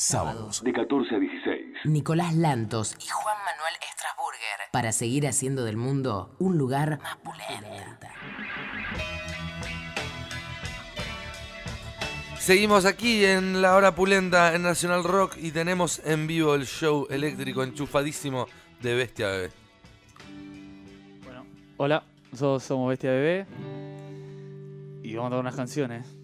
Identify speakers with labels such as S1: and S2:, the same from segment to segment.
S1: Sábados. De 14 a 16.
S2: Nicolás Lantos y Juan Manuel Strasburger. Para seguir haciendo del mundo un lugar más pulenta.
S3: Seguimos aquí en la hora pulenta en Nacional Rock y tenemos en vivo el show eléctrico enchufadísimo de Bestia Bebé.
S4: Bueno, hola, nosotros somos Bestia Bebé y vamos a dar unas canciones.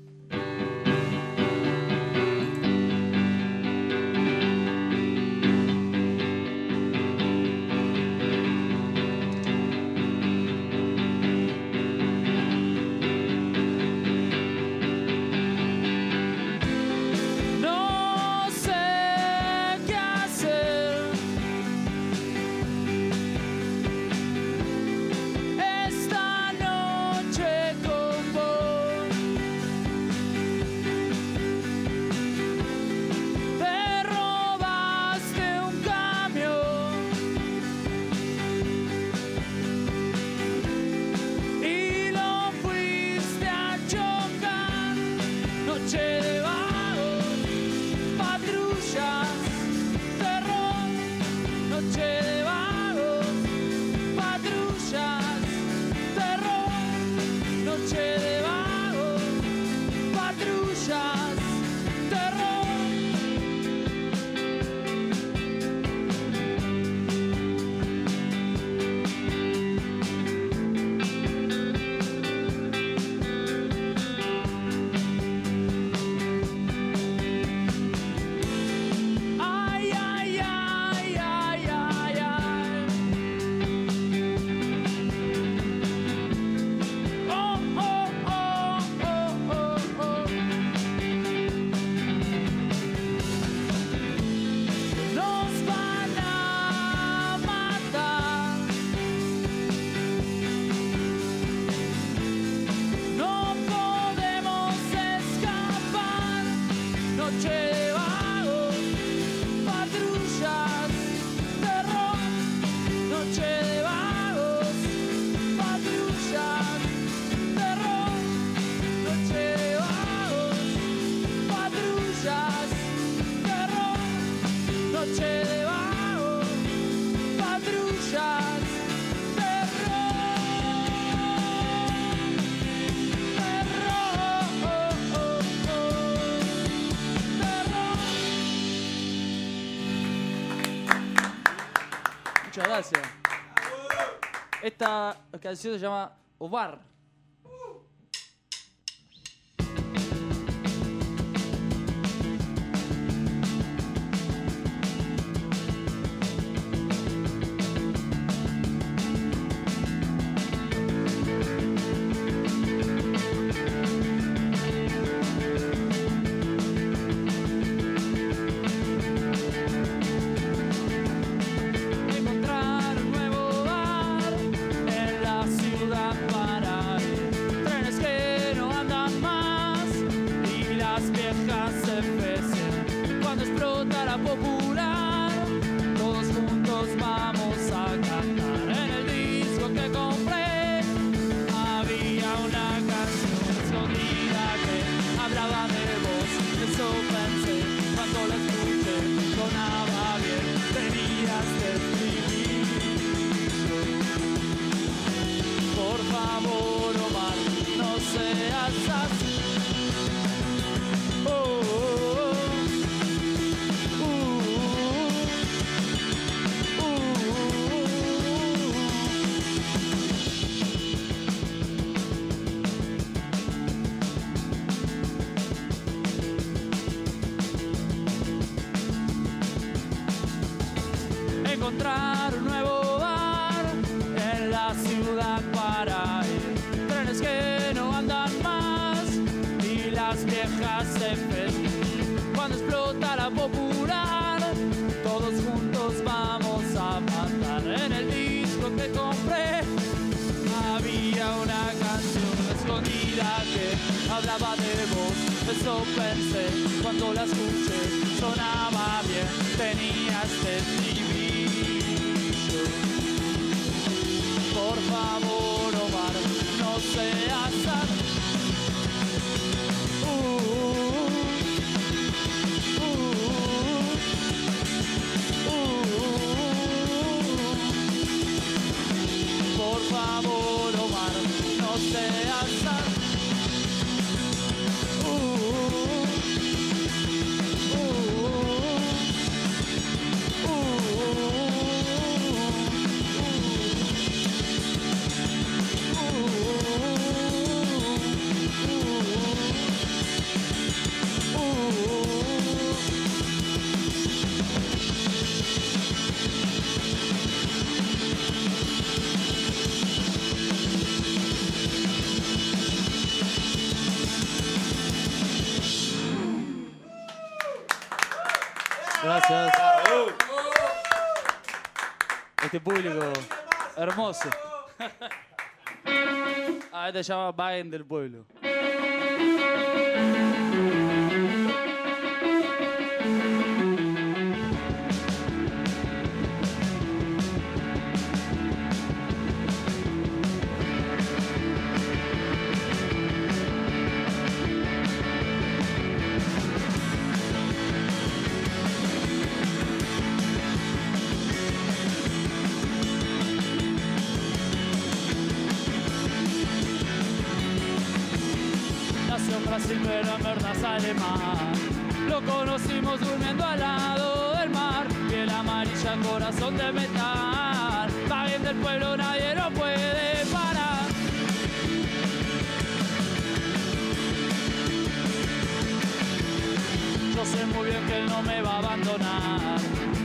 S4: Esta canción se llama Ovar. pensé cuando la escuché. Sonaba bien, tenía este estribillo. Por favor, Omar, no seas. Por favor, Omar, no seas Gracias. Este público hermoso. Ah, este se llama Vagen del Pueblo. Brasil, pero en verdad es alemán. Lo conocimos durmiendo al lado del mar. Piel amarilla, corazón de metal. Va bien del pueblo, nadie lo puede parar. Yo sé muy bien que él no me va a abandonar.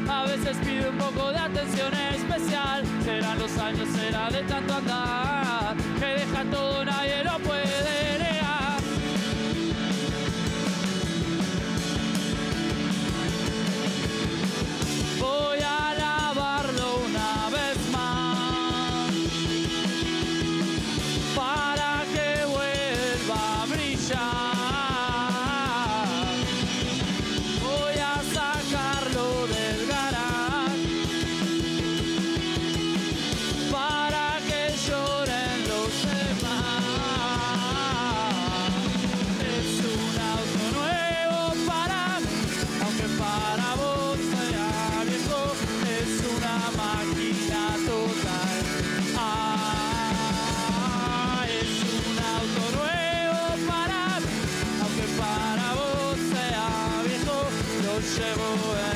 S4: A veces pide un poco de atención especial. Serán los años, será de tanto andar. Que deja todo, nadie lo puede lo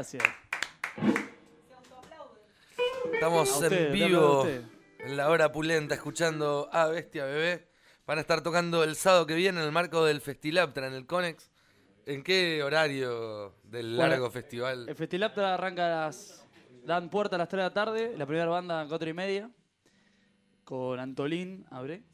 S4: gracias.
S3: Estamos en vivo en la hora pulenta escuchando a Bestia Bebé. Van a estar tocando el sábado que viene en el marco del Festilaptra en el Conex. ¿En qué horario del
S4: Bueno,
S3: largo festival?
S4: El Festilaptra arranca a las. Dan puerta a las 3 de la tarde. La primera banda a 4 y media. Con Antolín, abre.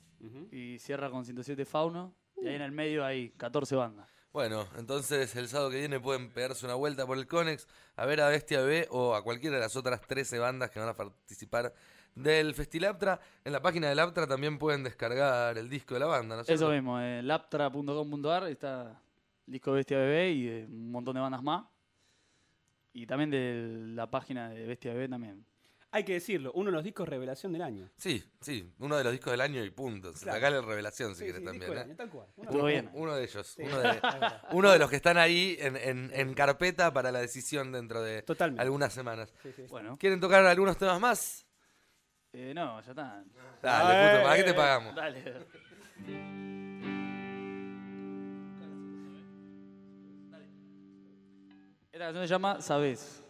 S4: Y cierra con 107 Fauno. Y ahí en el medio hay 14 bandas.
S3: Bueno, entonces el sábado que viene pueden pegarse una vuelta por el Conex a ver a Bestia Bebé o a cualquiera de las otras 13 bandas que van a participar del Festilaptra. En la página del Aptra también pueden descargar el disco de la banda, ¿no es
S4: Eso mismo, en laptra.com.ar está el disco Bestia Bebé y de un montón de bandas más. Y también de la página de Bestia Bebé también.
S5: Hay que decirlo, uno de los discos revelación del año.
S3: Sí, sí, uno de los discos del año y punto.
S5: Claro.
S3: Sacale revelación si
S5: Sí,
S3: quieres
S5: sí,
S3: también. ¿eh?
S5: año, tal cual. Uno
S4: bien.
S3: Uno de ellos,
S5: Sí,
S3: uno, de, uno de los que están ahí en, en- en carpeta para la decisión dentro de
S5: Totalmente.
S3: algunas semanas.
S5: Sí, sí.
S4: Bueno,
S3: ¿Quieren tocar algunos temas más?
S4: eh, no, ya está.
S3: Dale, puto, ¿para qué
S5: Eh,
S3: te pagamos?
S4: Dale. Esta canción se llama Sabes.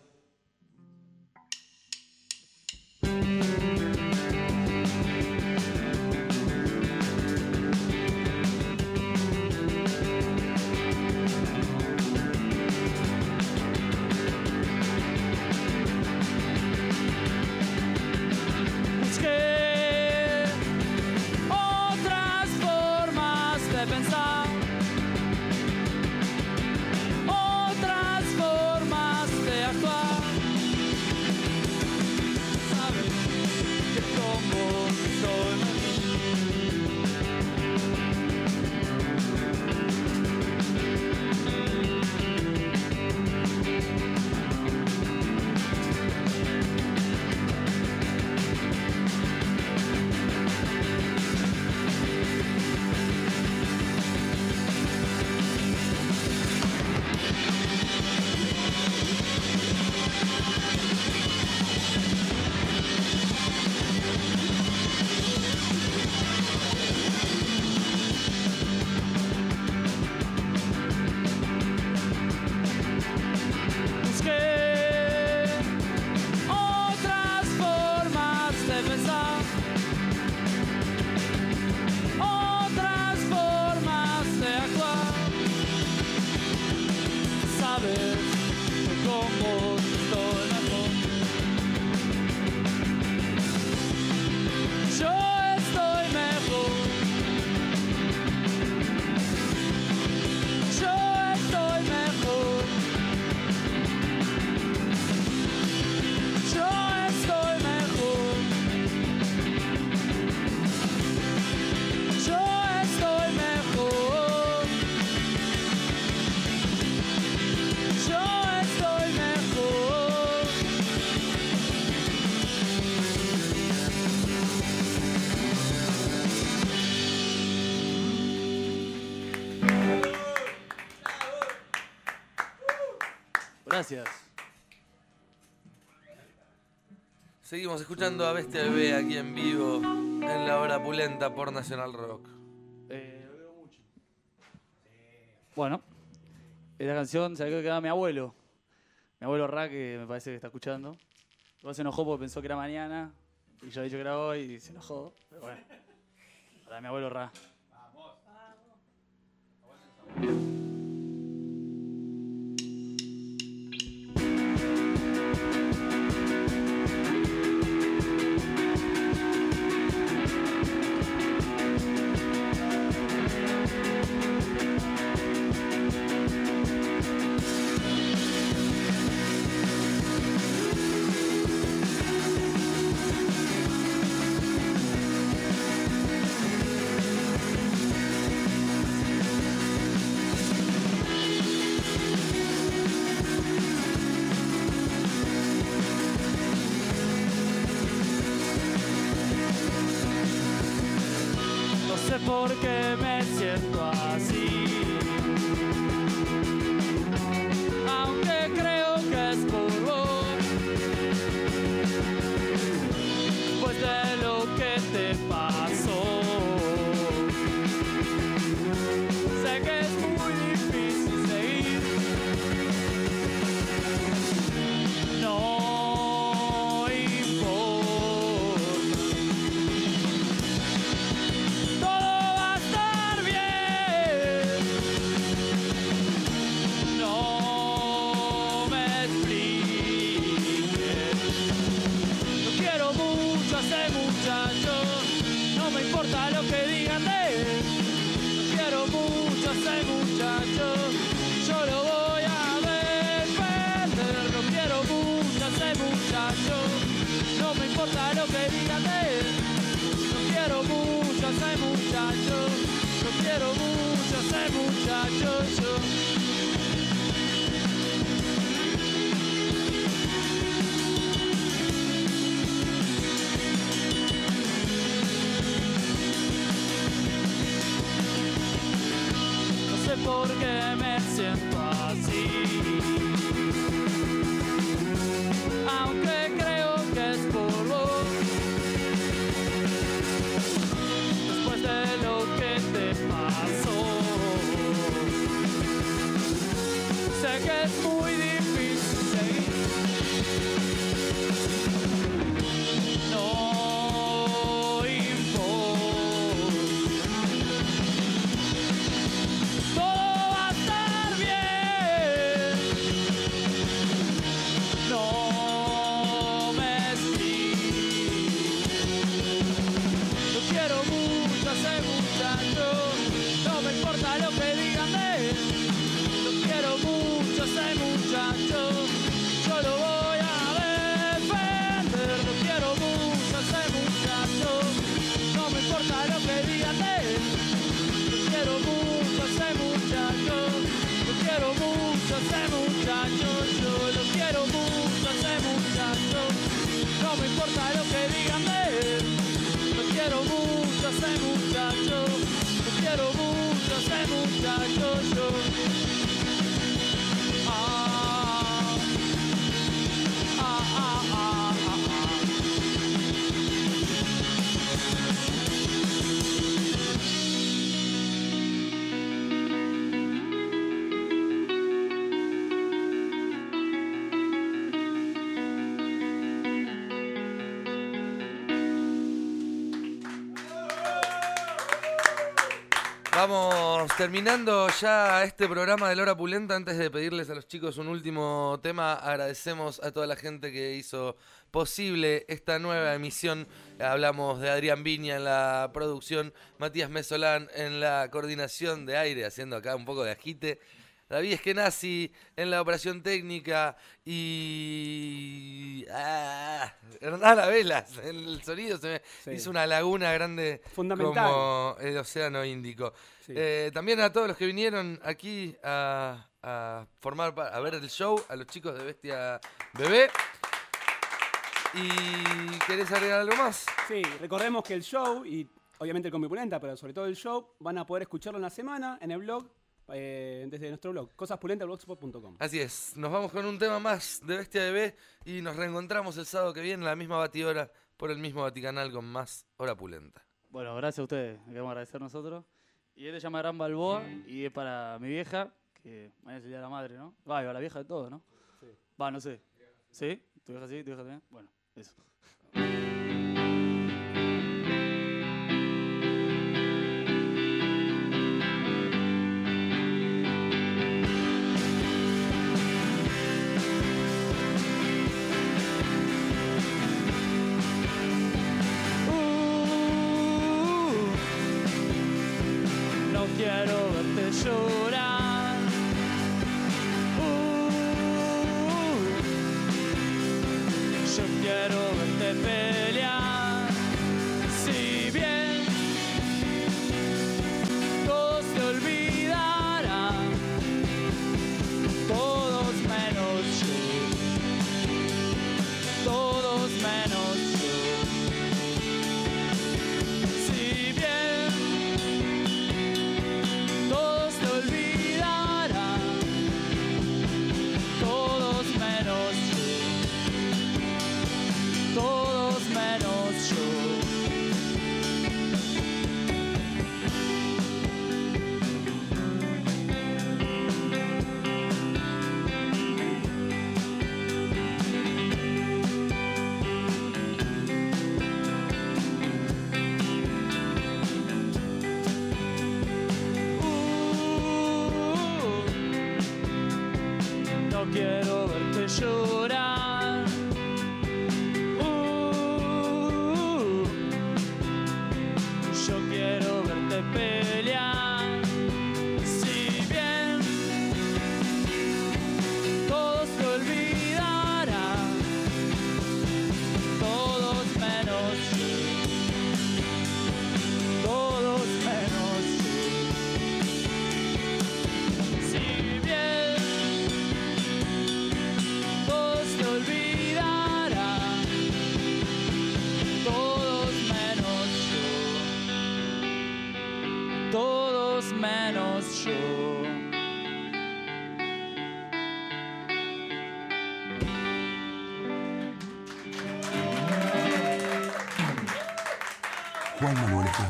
S4: pensar.
S6: Gracias.
S3: Seguimos escuchando a Bestia Bebé aquí en vivo en la hora pulenta por Nacional Rock.
S6: Eh, lo veo mucho. Bueno, esta canción se la quiero quedar a mi abuelo. Mi abuelo Ra, que me parece que está escuchando. Igual se enojó porque pensó que era mañana. Y yo he dicho que era hoy y se enojó. Pero bueno. Para mi abuelo Ra.
S4: No sé por que de quiero mucho a muchacho, lo quiero mucho a muchacho yo. Sé que es
S3: terminando ya este programa de Lora Pulenta. Antes de pedirles a los chicos un último tema, agradecemos a toda la gente que hizo posible esta nueva emisión. Hablamos de Adrián Viña en la producción, Matías Mesolán en la coordinación de aire, haciendo acá un poco de agite. David Eskenazi en la operación técnica y. Ah, Hernán en el sonido. Se me
S5: Sí.
S3: hizo una laguna grande
S5: Fundamental.
S3: como el Océano Índico.
S5: Sí.
S3: Eh, también a todos los que vinieron aquí a, a formar a ver el show, a los chicos de Bestia Bebé. ¿Y querés agregar algo más?
S5: Sí, recordemos que el show y obviamente el Compipulenta, pero sobre todo el show, van a poder escucharlo en la semana en el blog eh, desde nuestro blog, cosaspulentas.blogspot.com.
S3: Así es, nos vamos con un tema más de Bestia de B y nos reencontramos el sábado que viene en la misma batidora por el mismo Vaticanal con más Hora Pulenta.
S6: Bueno, gracias a ustedes. Queremos agradecer nosotros. Y este se llama Gran Balboa y es para mi vieja, que mañana es el día de la madre, ¿no? Va la vieja de todo, ¿no? Sí. Va, no sé. ¿Sí? ¿Tu vieja sí? ¿Tu vieja también? Bueno, eso.
S4: Llorar. Uh, yo quiero verte pelear.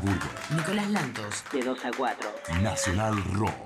S1: Estrasburgo.
S2: Nicolás Lantos.
S7: De 2 a 4.
S1: Nacional Rock.